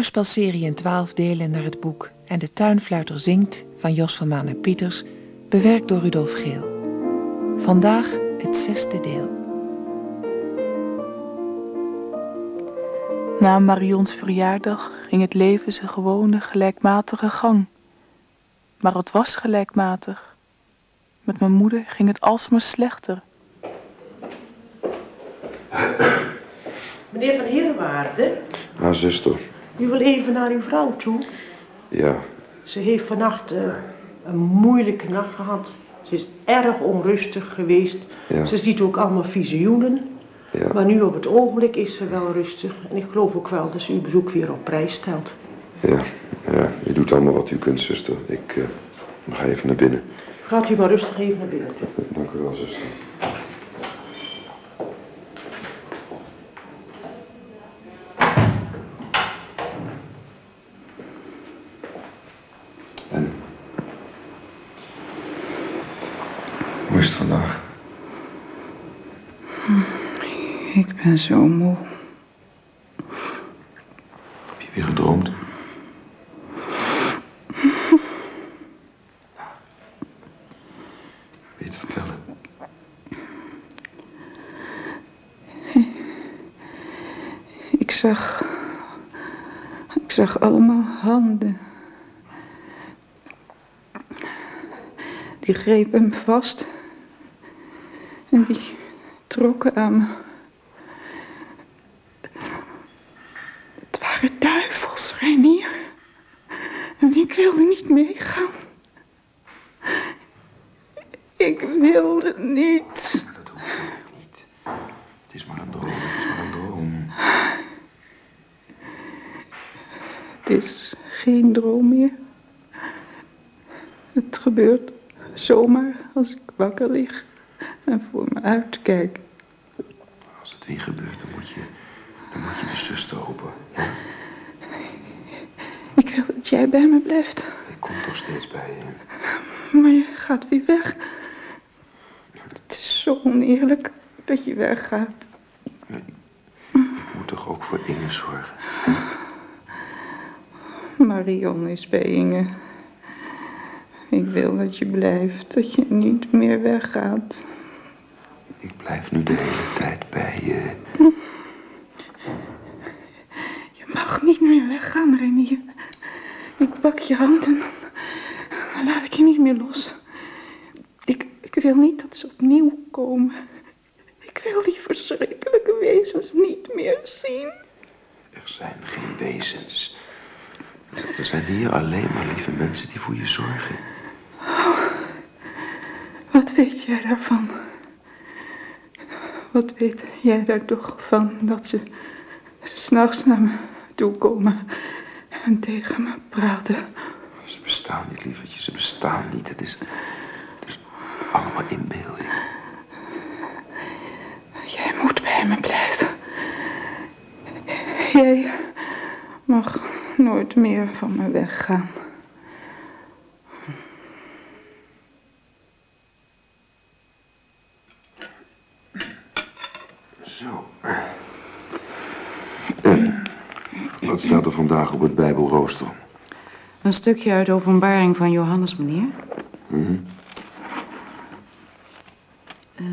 Hoorspelserie in twaalf delen naar het boek En de Tuinfluiter zingt van Jos van Maan en Pieters, bewerkt door Rudolf Geel. Vandaag het zesde deel. Na Marions verjaardag ging het leven zijn gewone gelijkmatige gang. Maar het was gelijkmatig. Met mijn moeder ging het alsmaar slechter. Meneer Van Herenwaarde, Haar zuster. U wil even naar uw vrouw toe. Ja, Ze heeft vannacht eh, een moeilijke nacht gehad. Ze is erg onrustig geweest. Ja. Ze ziet ook allemaal visioenen. ja. Maar nu op het ogenblik is ze wel rustig. En ik geloof ook wel dat ze uw bezoek weer op prijs stelt. Ja, ja. Je doet allemaal wat u kunt, zuster. Ik eh, ga even naar binnen. Gaat u maar rustig even naar binnen. Dank u wel, zuster. En? Hoe is het vandaag? Ik ben zo moe. Heb je weer gedroomd? Wil je het vertellen? Ik zag... Ik zag allemaal handen. Die grepen hem vast. En die trokken aan me. Het waren duivels, Reinier. Wilde niet meegaan. Ik wilde niet. Dat hoeft ook niet. Het is maar een droom, het is maar een droom. Het is geen droom meer. Het gebeurt zomaar als ik wakker lig en voor me uitkijk. Als het weer gebeurt, dan moet je, dan moet je de zuster roepen. Ja? Ik wil dat jij bij me blijft, Ik kom toch steeds bij je. maar je gaat weer weg. Het is zo oneerlijk dat je weggaat. Ik moet toch ook voor Inge zorgen. Marion is bij Inge. Ik wil dat je blijft, dat je niet meer weggaat. Ik blijf nu de hele tijd bij je. Je mag niet meer weggaan, Renier. Ik pak je hand en dan laat ik je niet meer los. Ik, ik wil niet dat ze opnieuw komen. Ik wil die verschrikkelijke wezens niet meer zien. Er zijn geen wezens. Er zijn hier alleen maar lieve mensen die voor je zorgen. Wat weet jij daarvan? Wat weet jij daar toch van dat ze s'nachts naar me toe komen en tegen me praten? Ze bestaan niet, lievertje. Ze bestaan niet. Het is, het is allemaal inbeelding. Jij moet bij me blijven. Jij mag nooit meer van me weggaan. Zo. En, wat staat er vandaag op het Bijbelrooster? Een stukje uit de openbaring van Johannes, meneer. Ehm,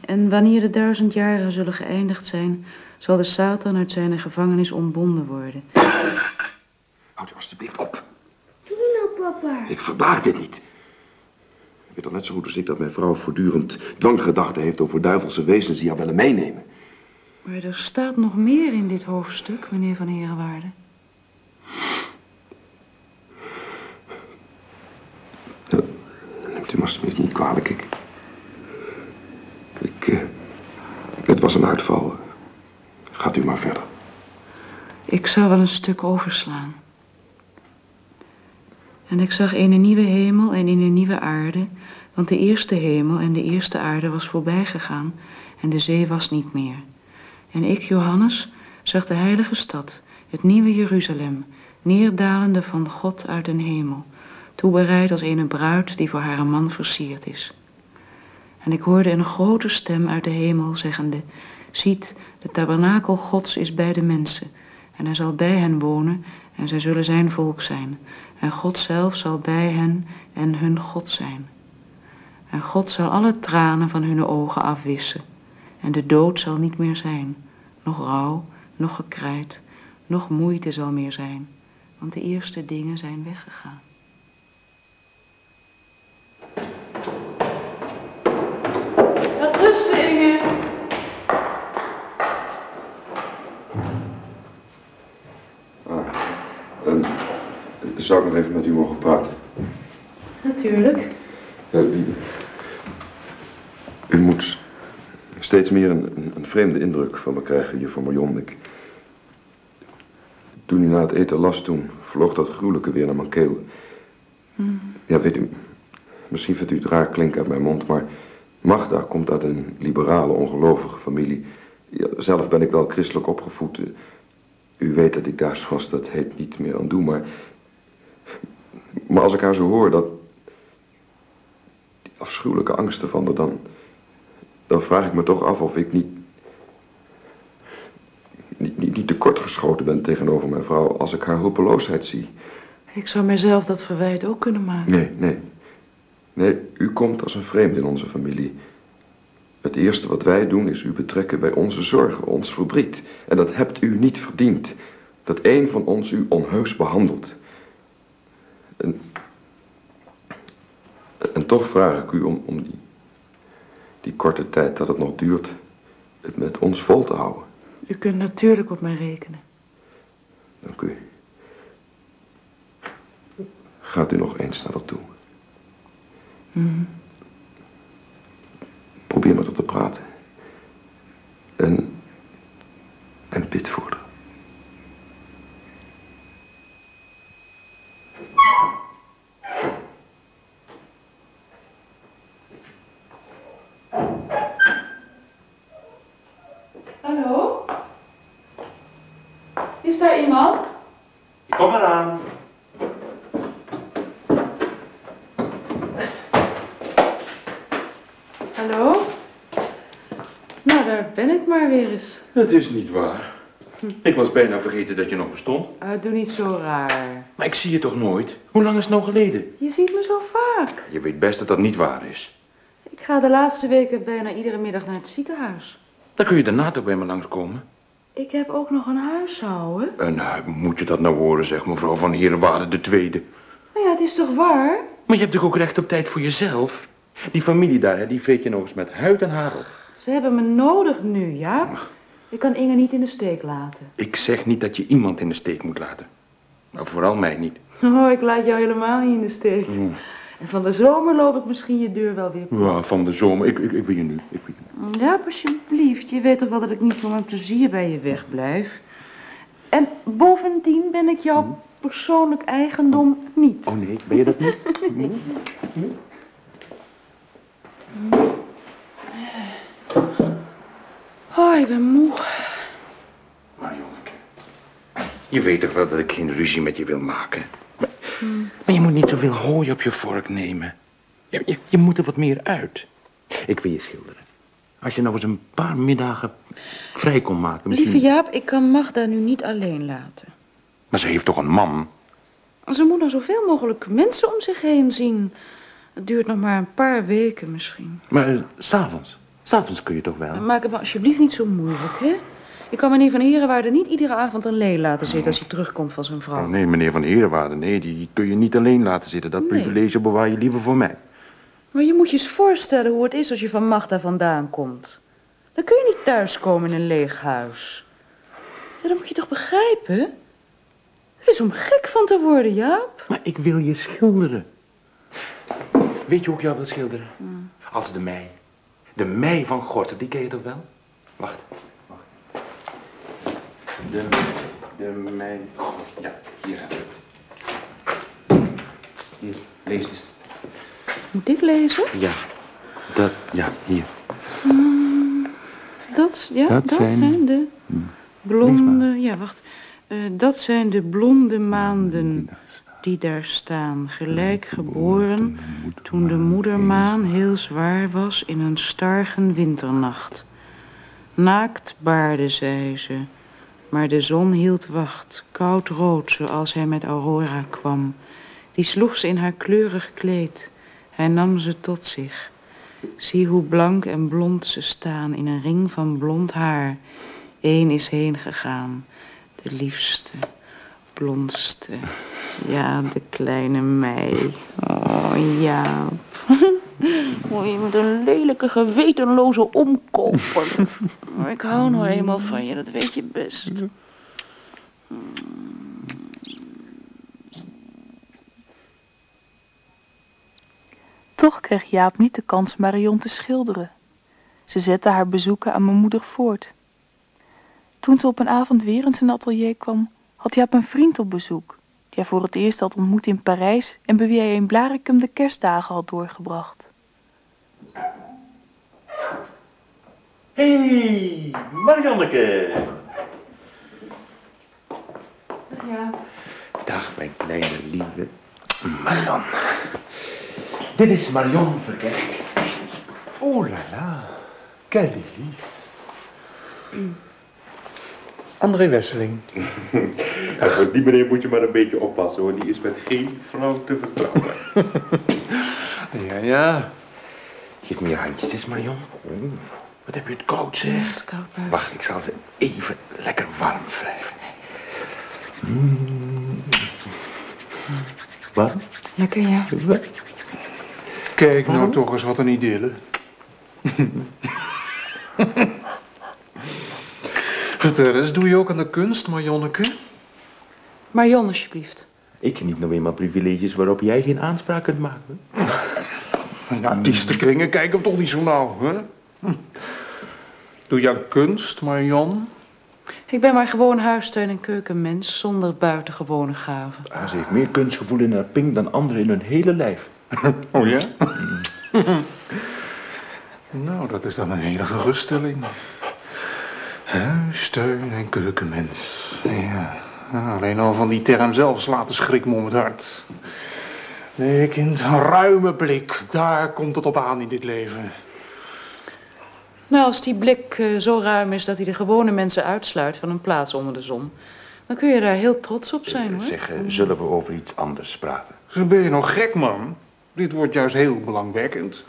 en wanneer de duizend jaren zullen geëindigd zijn, zal de Satan uit zijn gevangenis ontbonden worden. Houd je alstublieft op. Doe nou, papa. Ik verdraag dit niet. Je weet al net zo goed als ik dat mijn vrouw voortdurend dwanggedachten heeft over duivelse wezens die haar willen meenemen. Maar er staat nog meer in dit hoofdstuk, meneer Van Herenwaarde. Alstublieft niet kwalijk. Ik, ik, eh, het was een uitval. Gaat u maar verder. Ik zou wel een stuk overslaan. En ik zag een nieuwe hemel en een nieuwe aarde, want de eerste hemel en de eerste aarde was voorbij gegaan en de zee was niet meer. En ik, Johannes, zag de heilige stad, het nieuwe Jeruzalem, neerdalende van God uit den hemel, toebereid als een bruid die voor haar man versierd is. En ik hoorde een grote stem uit de hemel zeggende, Ziet, de tabernakel Gods is bij de mensen. En hij zal bij hen wonen en zij zullen zijn volk zijn. En God zelf zal bij hen en hun God zijn. En God zal alle tranen van hun ogen afwissen. En de dood zal niet meer zijn. Nog rouw, nog gekrijt, nog moeite zal meer zijn. Want de eerste dingen zijn weggegaan. Zou ik nog even met u mogen praten? Natuurlijk. Ja, u, u moet steeds meer een, een, een vreemde indruk van me krijgen, juffrouw Marion. Ik, toen u na het eten las, toen vloog dat gruwelijke weer naar mijn keel. Ja, weet u, misschien vindt u het raar klinken uit mijn mond, maar Magda komt uit een liberale, ongelovige familie. Ja, zelf ben ik wel christelijk opgevoed. U weet dat ik daar, zoals dat heet, niet meer aan doe, maar... Maar als ik haar zo hoor, dat... Die afschuwelijke angsten van haar, dan... Dan vraag ik me toch af of ik niet... Niet, niet, niet tekortgeschoten ben tegenover mijn vrouw als ik haar hulpeloosheid zie. Ik zou mijzelf dat verwijt ook kunnen maken. Nee, nee. Nee, u komt als een vreemde in onze familie. Het eerste wat wij doen is u betrekken bij onze zorgen, ons verdriet. En dat hebt u niet verdiend. Dat een van ons u onheus behandelt. En, en toch vraag ik u om, om die, die korte tijd dat het nog duurt, het met ons vol te houden. U kunt natuurlijk op mij rekenen. Dank u. Gaat u nog eens naar dat toe. Probeer met haar te praten. En, en bid voor haar. Hallo? Is daar iemand? Ik kom eraan. Hallo? Nou, daar ben ik maar weer eens. Het is niet waar. Ik was bijna vergeten dat je nog bestond. Ah, doe niet zo raar. Maar ik zie je toch nooit? Hoe lang is het nou geleden? Je ziet me zo vaak. Je weet best dat dat niet waar is. Ik ga de laatste weken bijna iedere middag naar het ziekenhuis. Dan kun je daarna toch bij me langskomen. Ik heb ook nog een huishouden. En nou, moet je dat nou horen, zeg mevrouw van Herenwaarde de Tweede. Maar ja, het is toch waar? Maar je hebt toch ook recht op tijd voor jezelf? Die familie daar, hè, die vreet je nog eens met huid en haar op. Ze hebben me nodig nu, ja? Ik kan Inge niet in de steek laten. Ik zeg niet dat je iemand in de steek moet laten. Maar vooral mij niet. Oh, ik laat jou helemaal niet in de steek. En van de zomer loop ik misschien je deur wel weer plat. Ja, van de zomer. Ik, ik, ik wil je nu. Ik wil je nu. Ja, alsjeblieft. Je weet toch wel dat ik niet voor mijn plezier bij je wegblijf. En bovendien ben ik jouw persoonlijk eigendom niet. Oh nee, ben je dat niet? Oh, ik ben moe. Maar jongeke, je weet toch wel dat ik geen ruzie met je wil maken? Maar, maar je moet niet zoveel hooi op je vork nemen. Je, je, je moet er wat meer uit. Ik wil je schilderen. Als je nou eens een paar middagen vrij kon maken. Misschien... Lieve Jaap, ik kan Magda nu niet alleen laten. Maar ze heeft toch een man? Ze moet nou zoveel mogelijk mensen om zich heen zien. Het duurt nog maar een paar weken misschien. Maar eh, s'avonds. S'avonds kun je toch wel? Maak het me alsjeblieft niet zo moeilijk, hè? Ik kan meneer Van Herenwaarde niet iedere avond alleen laten zitten als hij terugkomt van zijn vrouw. Oh, nee, meneer Van Herenwaarde, nee, die kun je niet alleen laten zitten. Dat Nee. privilege bewaar je liever voor mij. Maar je moet je eens voorstellen hoe het is als je van Magda vandaan komt. Dan kun je niet thuiskomen in een leeg huis. Ja, dat moet je toch begrijpen? Het is om gek van te worden, Jaap. Maar ik wil je schilderen. Weet je hoe ik jou wil schilderen? Als de mei. De mei van Gorter, die ken je toch wel? Wacht, wacht. De, de mei. Ja, hier heb ik het. Hier, lees eens. Moet ik lezen? Ja, dat, ja, hier. Dat, ja, Dat dat, zijn- zijn... de blonde... Ja, wacht. Eh, dat zijn de blonde maanden die daar staan. Gelijk geboren toen de moedermaan heel zwaar was in een stargen winternacht. Naakt baarde zij ze, maar de zon hield wacht, koudrood zoals hij met Aurora kwam. Die sloeg ze in haar kleurig kleed, hij nam ze tot zich. Zie hoe blank en blond ze staan in een ring van blond haar. Eén is heen gegaan, de liefste, blondste. Ja, de kleine mei. Oh, ja. Oh, je bent een lelijke, gewetenloze omkoper. Maar ik hou nou eenmaal van je, dat weet je best. Toch kreeg Jaap niet de kans Marion te schilderen. Ze zette haar bezoeken aan mijn moeder voort. Toen ze op een avond weer in zijn atelier kwam, had Jaap een vriend op bezoek, die hij voor het eerst had ontmoet in Parijs en bij wie hij in Blaricum de kerstdagen had doorgebracht. Hé, hey, Marianneke. Ja. Dag, mijn kleine lieve Marion. Dit is Marion Verkerk. Oh la la, quelle délice. André Wesseling. Nou, voor die meneer moet je maar een beetje oppassen hoor. Die is met geen vrouw te vertrouwen. Ja, ja. Geef me je handjes eens, Marion. Oeh, wat heb je het koud, zeg. Het is koud. Wacht, ik zal ze even lekker warm wrijven. Mm. Warm? Lekker, ja. Kijk nou toch eens wat een idylle. Vertel eens, doe je ook aan de kunst, Marjonneke? Marion, alsjeblieft. Ik geniet nou eenmaal privileges waarop jij geen aanspraak kunt maken. Ja, artiestenkringen kijken we toch niet zo nauw, hè? Hm. Doe je aan kunst, Marion? Ik ben maar gewoon huistuin- en keukenmens zonder buitengewone gaven. Ah, ze heeft meer kunstgevoel in haar pink dan anderen in hun hele lijf. Oh ja? nou, dat is dan een hele geruststelling. Huistuin en keukenmens. Ja. Alleen al van die term zelf slaat de schrik me om het hart. Nee, kind, een ruime blik. Daar komt het op aan in dit leven. Nou, als die blik eh, zo ruim is dat hij de gewone mensen uitsluit van een plaats onder de zon, dan kun je daar heel trots op zijn, hoor. Zeg, eh, zullen we over iets anders praten? Zo ben je nog gek, man. Dit wordt juist heel belangwekkend.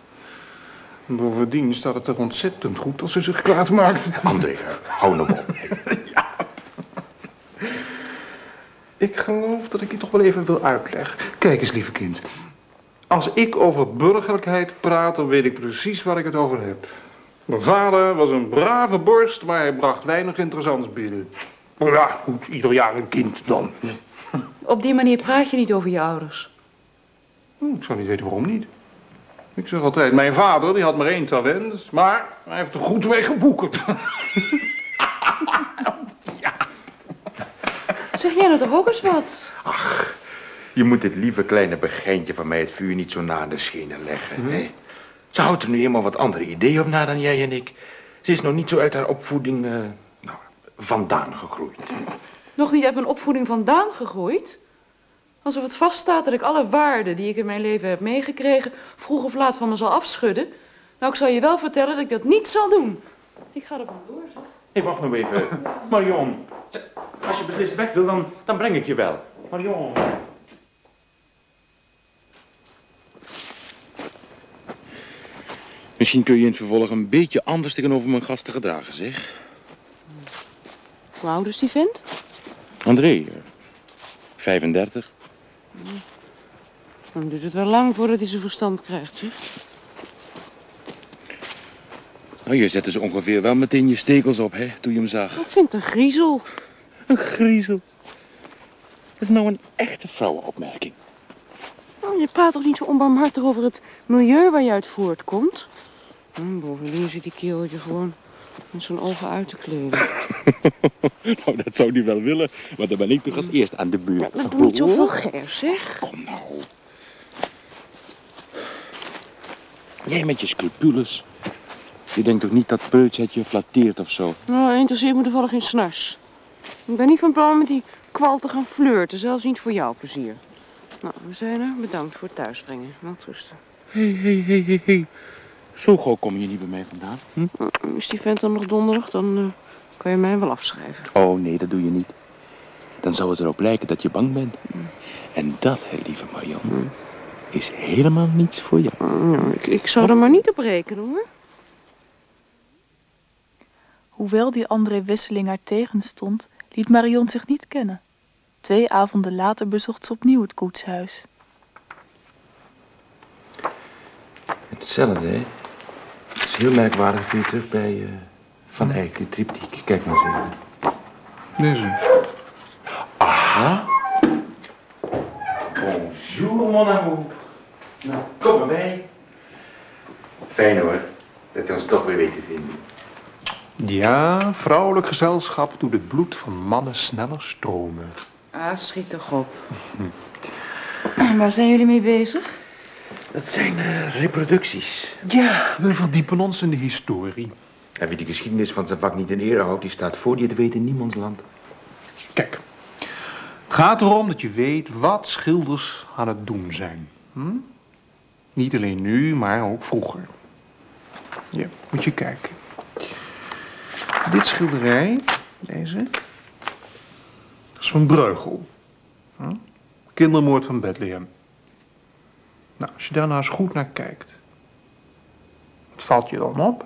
Bovendien staat het er ontzettend goed als ze zich kwaad maakt. André, hou nou op. Ik geloof dat ik je toch wel even wil uitleggen. Kijk eens, lieve kind. Als ik over burgerlijkheid praat, dan weet ik precies waar ik het over heb. Mijn vader was een brave borst, maar hij bracht weinig interessants binnen. Ja, goed, ieder jaar een kind dan. Op die manier praat je niet over je ouders. Hm, Ik zou niet weten waarom niet. Ik zeg altijd, mijn vader die had maar één talent, maar hij heeft er goed mee geboekerd. Zeg jij nou toch ook eens wat? Je moet dit lieve kleine begijntje van mij het vuur niet zo na aan de schenen leggen. hè? Ze houdt er nu eenmaal wat andere ideeën op na dan jij en ik. Ze is nog niet zo uit haar opvoeding eh, nou, vandaan gegroeid. Nog niet uit mijn opvoeding vandaan gegroeid? Alsof het vaststaat dat ik alle waarden die ik in mijn leven heb meegekregen vroeg of laat van me zal afschudden. Nou, ik zal je wel vertellen dat ik dat niet zal doen. Ik ga er vandoor, zeg. Hé, wacht nou even. Marion, als je beslist weg wil, dan, dan breng ik je wel. Marion. Misschien kun je in het vervolg een beetje anders tegenover mijn gasten gedragen, zeg. Hoe oud is die vent? André, eh, 35. Dan duurt het wel lang voordat hij zijn verstand krijgt, zeg. Nou, je zette ze ongeveer wel meteen je stekels op, hè, toen je hem zag. Ik vind het een griezel. Een griezel. Dat is nou een echte vrouwenopmerking. Oh, je praat toch niet zo onbarmhartig over het milieu waar je uit voortkomt? Hm, bovendien zit die kereltje gewoon met zijn ogen uit te kleden. nou, dat zou die wel willen, maar dan ben ik toch als eerst aan de beurt. Dat doe niet zo vulgair, zeg. Kom nou. Jij met je scrupules. Je denkt toch niet dat Preutz je flatteert of zo? Nou, interesseert me toevallig geen snars. Ik ben niet van plan met die kwal te gaan flirten, zelfs niet voor jouw plezier. Nou, we zijn er. Bedankt voor het thuisbrengen. Wel rusten. Hé, hé, hé, hé, hé. Zo gauw kom je niet bij mij vandaan. Hm? Is die vent dan nog donderdag, dan eh, kan je mij wel afschrijven. Oh nee, dat doe je niet. Dan zou het erop lijken dat je bang bent. En dat, hè, lieve Marion, is helemaal niets voor jou. Nou, ik, ik zou er maar niet op rekenen hoor. Hoewel die André Wisseling haar tegenstond, liet Marion zich niet kennen. Twee avonden later bezocht ze opnieuw het koetshuis. Hetzelfde, hè? Het is heel merkwaardig weer terug bij eh, Van Eyck, die triptiek. Kijk maar eens even. Deze. Aha. Bonjour, mon amour. Nou, kom erbij. Fijn hoor, dat je ons toch weer weet te vinden. Ja, vrouwelijk gezelschap doet het bloed van mannen sneller stromen. Ah, schiet toch op. Waar zijn jullie mee bezig? Dat zijn eh, reproducties. Ja, we verdiepen ons in de historie. En wie de geschiedenis van zijn vak niet in ere houdt, die staat voor die het weet in niemands land. Kijk, het gaat erom dat je weet wat schilders aan het doen zijn. Hm? Niet alleen nu, maar ook vroeger. Ja, moet je kijken. Dit schilderij, deze, is van Breugel. Hm? Kindermoord van Bethlehem. Nou, als je daar nou eens goed naar kijkt. Wat valt je dan op?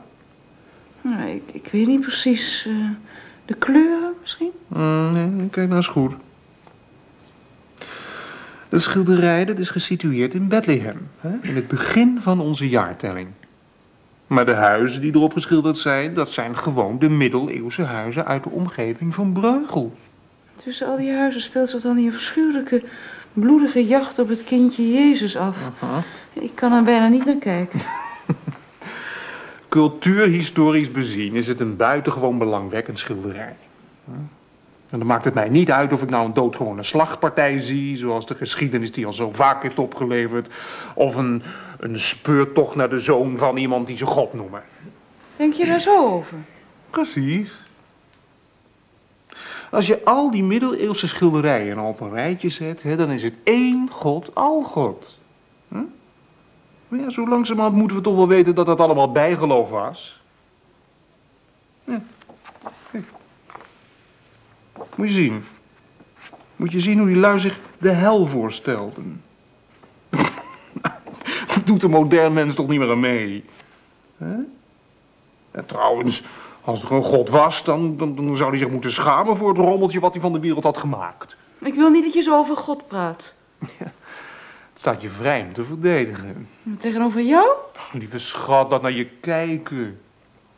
Nou, ik, ik weet niet precies. eh, de kleuren misschien? Mm, nee, kijk nou eens goed. Dat schilderij dat is gesitueerd in Bethlehem, hè? in het begin van onze jaartelling. Maar de huizen die erop geschilderd zijn, dat zijn gewoon de middeleeuwse huizen uit de omgeving van Breugel. Tussen al die huizen speelt zich dan die afschuwelijke, bloedige jacht op het kindje Jezus af. Ik kan er bijna niet naar kijken. Cultuurhistorisch bezien is het een buitengewoon belangwekkend schilderij. En dan maakt het mij niet uit of ik nou een doodgewone slagpartij zie, zoals de geschiedenis die al zo vaak heeft opgeleverd, of een, een speurtocht naar de zoon van iemand die ze God noemen. Denk je daar zo over? Precies. Als je al die middeleeuwse schilderijen op een rijtje zet, hè, dan is het één God, al God. Maar ja, zo langzamerhand moeten we toch wel weten dat dat allemaal bijgeloof was. Ja. Kijk. Moet je zien. Moet je zien hoe die lui zich de hel voorstelden. Dat doet de modern mens toch niet meer aan mee. Hè? En trouwens, als er een god was, dan, dan, dan zou hij zich moeten schamen voor het rommeltje wat hij van de wereld had gemaakt. Ik wil niet dat je zo over God praat. Het staat je vrij om te verdedigen. Tegenover jou? Lieve schat, dat naar je kijken.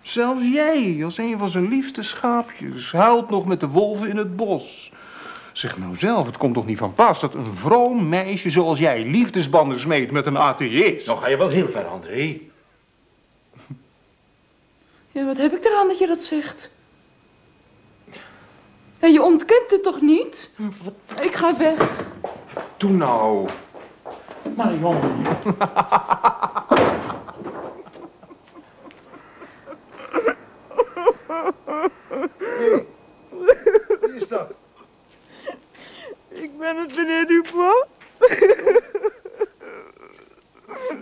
Zelfs jij, als een van zijn liefste schaapjes, huilt nog met de wolven in het bos. Zeg nou zelf, het komt toch niet van pas dat een vroom meisje zoals jij liefdesbanden smeet met een atheïst? Nou ga je wel heel ver, André. Ja, wat heb ik eraan dat je dat zegt? Ja, je ontkent het toch niet? Ik ga weg. Doe nou. Marion. Wie is dat? Ik ben het, meneer Dubois.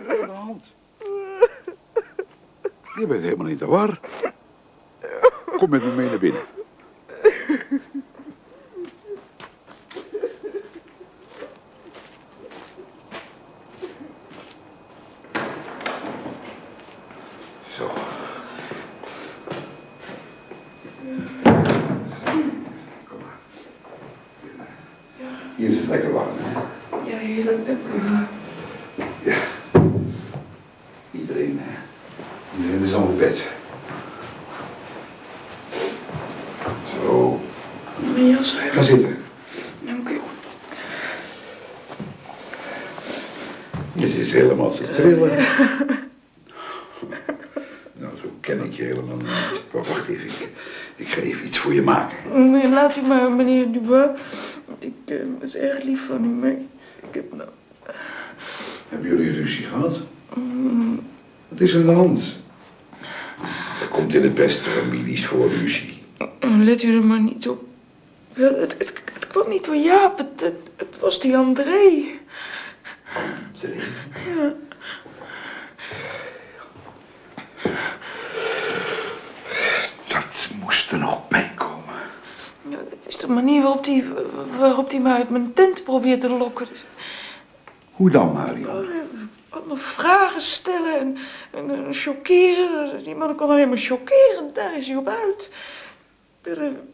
Er de hand? Je bent helemaal niet de war. Kom met me mee naar binnen. Zo. Kom maar. Hier is het lekker warm, hè? Ja, heerlijk, dank u. Ja. Iedereen, hè? Iedereen is al in bed. Zo. Mijn jas uit. Ga zitten. Oké. Je zit helemaal te trillen. Nou, zo ken ik je helemaal niet. Maar wacht even, ik, ik ga even iets voor je maken. Nee, laat u maar, meneer Dubois. Ik eh, is erg lief van u, maar ik heb nou... Hebben jullie ruzie gehad? Wat is een de hand? Dat komt in de beste families voor, Lucie. Let u er maar niet op. Het, het, het, kwam niet van Jaap, het, het, was die André. André? Ja. Dat moest er nog bij komen. Dat is de manier waarop hij die, waarop die mij uit mijn tent probeert te lokken. Hoe dan, Mario? Oh, me vragen stellen en, en, en chockeren. Die man kon alleen maar chockeren, daar is hij op uit.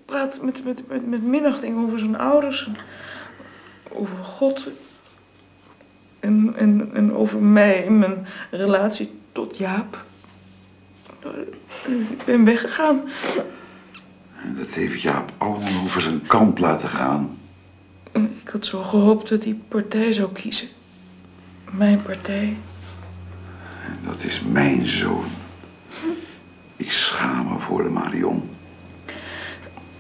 Praat met, met, met, met minachting over zijn ouders, en over God en, en, en over mij en mijn relatie tot Jaap. Ik ben weggegaan. En dat heeft Jaap allemaal over zijn kant laten gaan. Ik had zo gehoopt dat hij partij zou kiezen. Mijn partij. En dat is mijn zoon. Ik schaam me voor de Marion.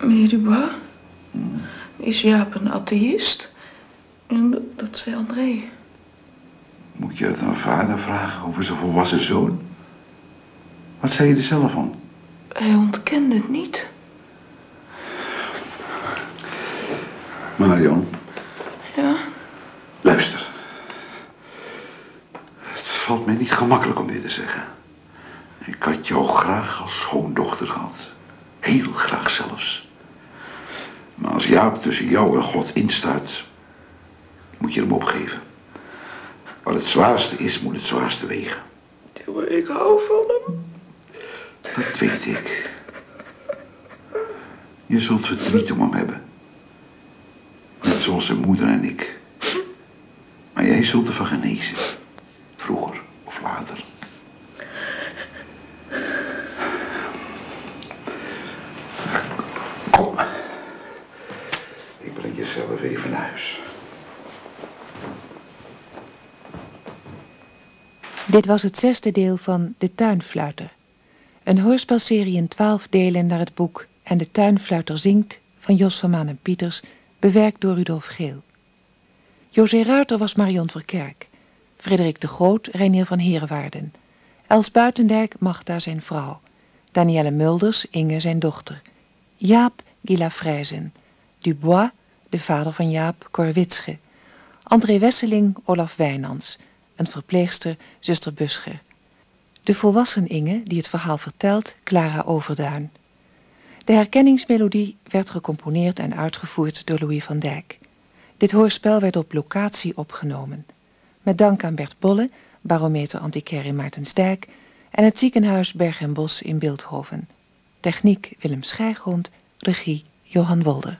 Meneer Dubois, is Jaap een atheïst? En dat, dat zei André. Moet je dat aan vader vragen over zijn volwassen zoon? Wat zei je er zelf van? Hij ontkende het niet. Marion, Ja, luister. Het valt mij niet gemakkelijk om dit te zeggen. Ik had jou graag als schoondochter gehad. Heel graag zelfs. Maar als Jaap tussen jou en God instaat, moet je hem opgeven. Wat het zwaarste is, moet het zwaarste wegen. ik hou van hem. Dat weet ik. Je zult verdriet om hem hebben. Net zoals zijn moeder en ik. Maar jij zult ervan genezen. Vroeger Kom. Ik breng je zelf even naar huis. Dit was het zesde deel van De Tuinfluiter. Een hoorspelserie in twaalf delen naar het boek En de Tuinfluiter zingt van Jos van Maan en Pieters, bewerkt door Rudolf Geel. José Ruiter was Marion Verkerk, Frederik de Groot Reinier van Herenwaarden, Els Buitendijk Magda zijn vrouw, Danielle Mulders Inge zijn dochter, Jaap Gila Frijzen, Dubois, de vader van Jaap Korwitsche, André Wesseling Olaf Wijnands, een verpleegster zuster Buscher. De volwassen Inge, die het verhaal vertelt, Clara Overduin. De herkenningsmelodie werd gecomponeerd en uitgevoerd door Louis van Dijk. Dit hoorspel werd op locatie opgenomen. Met dank aan Bert Bolle, barometer antiquair in Maartensdijk en het ziekenhuis Berg en Bos in Beeldhoven. Techniek Willem Schijgrond, regie Johan Wolder.